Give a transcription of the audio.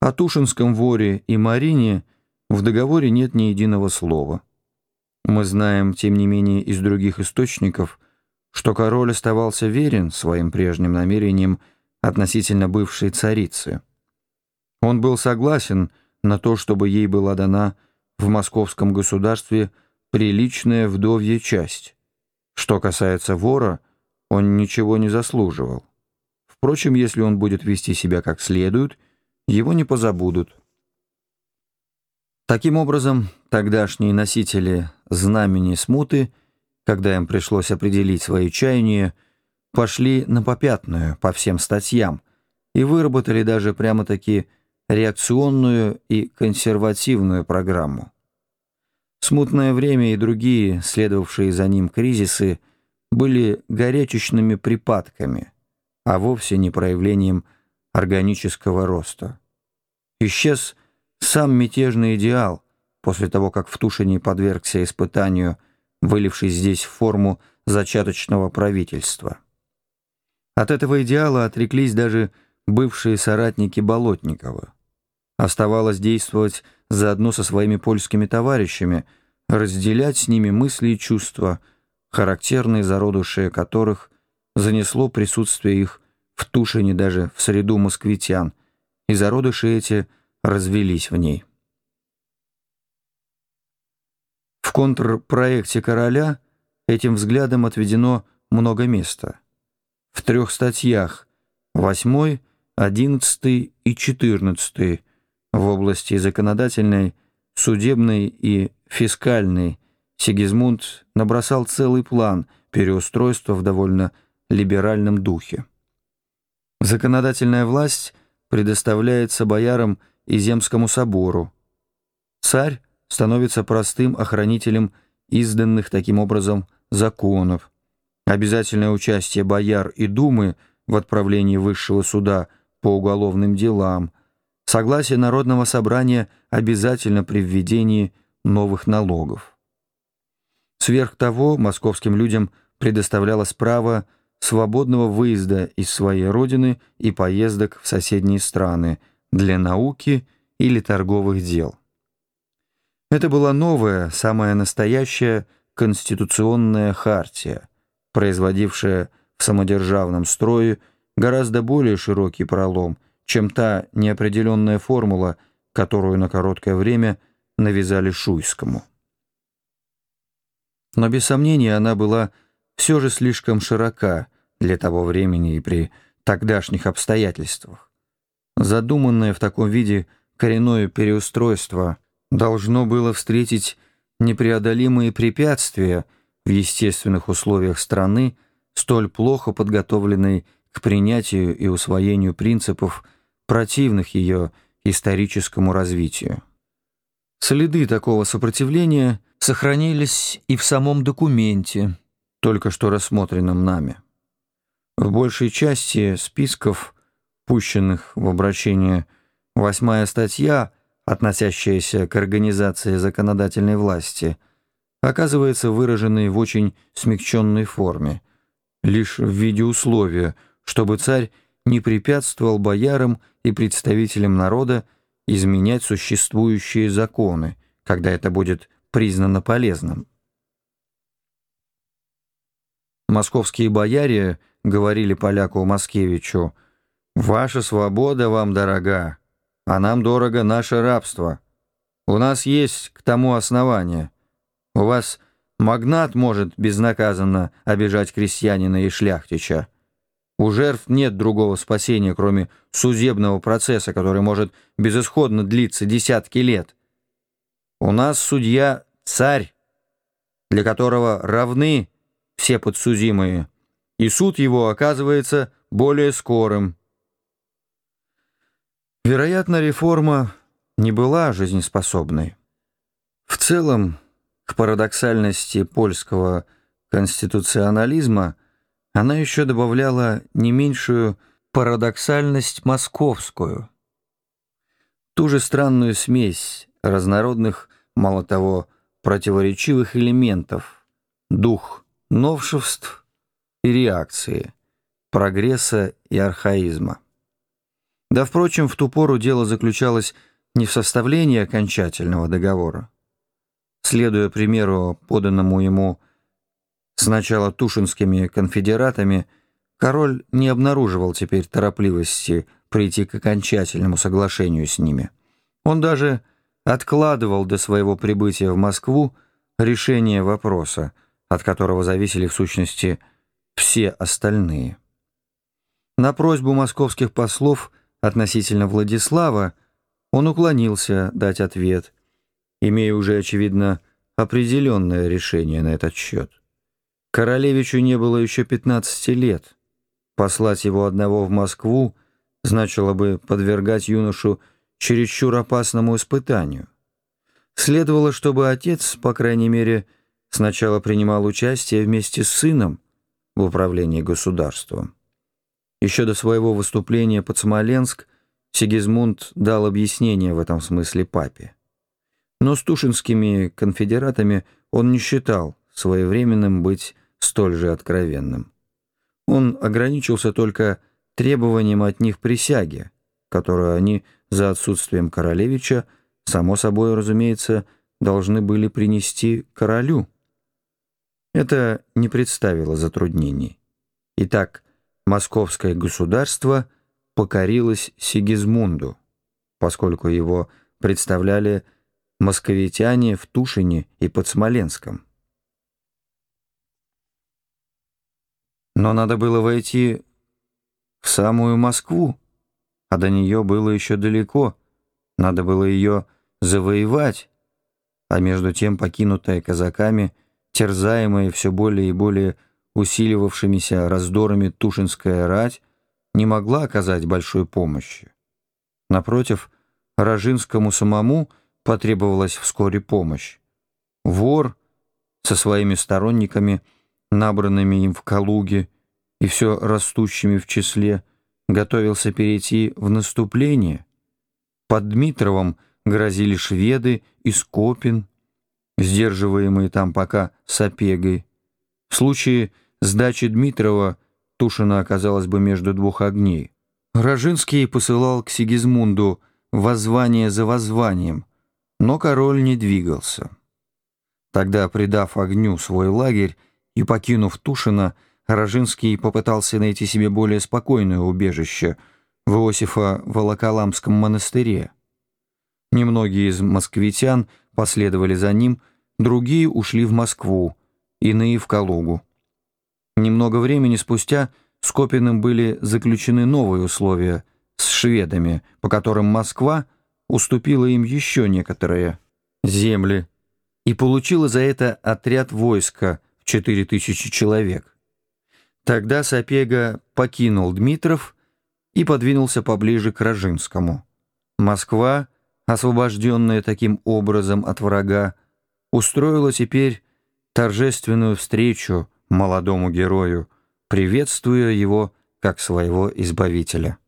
О Тушинском воре и Марине в договоре нет ни единого слова. Мы знаем, тем не менее, из других источников, что король оставался верен своим прежним намерениям относительно бывшей царицы. Он был согласен на то, чтобы ей была дана в московском государстве приличная вдовья часть. Что касается вора, он ничего не заслуживал. Впрочем, если он будет вести себя как следует, его не позабудут. Таким образом, тогдашние носители знамени смуты, когда им пришлось определить свои чаяния, пошли на попятную по всем статьям и выработали даже прямо-таки реакционную и консервативную программу. Смутное время и другие, следовавшие за ним кризисы, были горячечными припадками, а вовсе не проявлением органического роста. Исчез сам мятежный идеал после того, как в Тушине подвергся испытанию, выливший здесь в форму зачаточного правительства. От этого идеала отреклись даже бывшие соратники Болотникова. Оставалось действовать заодно со своими польскими товарищами, разделять с ними мысли и чувства, характерные зародыши которых занесло присутствие их в Тушине даже в среду москвитян, и зародыши эти развелись в ней. В контрпроекте короля этим взглядом отведено много места. В трех статьях 8, 11 и 14 в области законодательной, судебной и фискальной Сигизмунд набросал целый план переустройства в довольно либеральном духе. Законодательная власть предоставляется боярам и Земскому собору. Царь становится простым охранителем изданных таким образом законов. Обязательное участие бояр и думы в отправлении высшего суда по уголовным делам, согласие Народного собрания обязательно при введении новых налогов. Сверх того, московским людям предоставлялось право свободного выезда из своей родины и поездок в соседние страны для науки или торговых дел. Это была новая, самая настоящая конституционная хартия, производившая в самодержавном строе гораздо более широкий пролом, чем та неопределенная формула, которую на короткое время навязали Шуйскому. Но без сомнения она была все же слишком широка для того времени и при тогдашних обстоятельствах. Задуманное в таком виде коренное переустройство должно было встретить непреодолимые препятствия в естественных условиях страны, столь плохо подготовленной к принятию и усвоению принципов, противных ее историческому развитию. Следы такого сопротивления сохранились и в самом документе, только что рассмотренном нами. В большей части списков, пущенных в обращение, восьмая статья, относящаяся к организации законодательной власти, оказывается выраженной в очень смягченной форме, лишь в виде условия, чтобы царь не препятствовал боярам и представителям народа изменять существующие законы, когда это будет признано полезным. Московские бояре говорили поляку Маскевичу, «Ваша свобода вам дорога, а нам дорого наше рабство. У нас есть к тому основание. У вас магнат может безнаказанно обижать крестьянина и шляхтича. У жертв нет другого спасения, кроме судебного процесса, который может безысходно длиться десятки лет. У нас судья — царь, для которого равны все подсудимые, и суд его оказывается более скорым. Вероятно, реформа не была жизнеспособной. В целом, к парадоксальности польского конституционализма она еще добавляла не меньшую парадоксальность московскую. Ту же странную смесь разнородных, мало того, противоречивых элементов, дух новшеств и реакции, прогресса и архаизма. Да, впрочем, в ту пору дело заключалось не в составлении окончательного договора. Следуя примеру, поданному ему сначала тушинскими конфедератами, король не обнаруживал теперь торопливости прийти к окончательному соглашению с ними. Он даже откладывал до своего прибытия в Москву решение вопроса, от которого зависели в сущности все остальные. На просьбу московских послов относительно Владислава он уклонился дать ответ, имея уже, очевидно, определенное решение на этот счет. Королевичу не было еще 15 лет. Послать его одного в Москву значило бы подвергать юношу чересчур опасному испытанию. Следовало, чтобы отец, по крайней мере, сначала принимал участие вместе с сыном в управлении государством. Еще до своего выступления под Смоленск Сигизмунд дал объяснение в этом смысле папе. Но с тушинскими конфедератами он не считал своевременным быть столь же откровенным. Он ограничился только требованием от них присяги, которую они за отсутствием королевича, само собой, разумеется, должны были принести королю. Это не представило затруднений. Итак, московское государство покорилось Сигизмунду, поскольку его представляли московитяне в Тушине и под Смоленском. Но надо было войти в самую Москву, а до нее было еще далеко. Надо было ее завоевать, а между тем покинутая казаками, терзаемая все более и более усиливавшимися раздорами Тушинская рать, не могла оказать большой помощи. Напротив, Рожинскому самому потребовалась вскоре помощь. Вор со своими сторонниками, набранными им в Калуге и все растущими в числе, готовился перейти в наступление. Под Дмитровым грозили шведы и Скопин, сдерживаемые там пока Сапегой. В случае сдачи Дмитрова Тушина оказалась бы между двух огней. Рожинский посылал к Сигизмунду воззвание за воззванием, но король не двигался. Тогда, предав огню свой лагерь и покинув Тушина, Рожинский попытался найти себе более спокойное убежище в Иосифа Волоколамском монастыре. Немногие из москвитян последовали за ним, другие ушли в Москву, иные в Калугу. Немного времени спустя с Копиным были заключены новые условия с шведами, по которым Москва уступила им еще некоторые земли и получила за это отряд войска в 4000 человек. Тогда Сапега покинул Дмитров и подвинулся поближе к Рожинскому. Москва, освобожденная таким образом от врага, устроила теперь торжественную встречу молодому герою, приветствуя его как своего избавителя.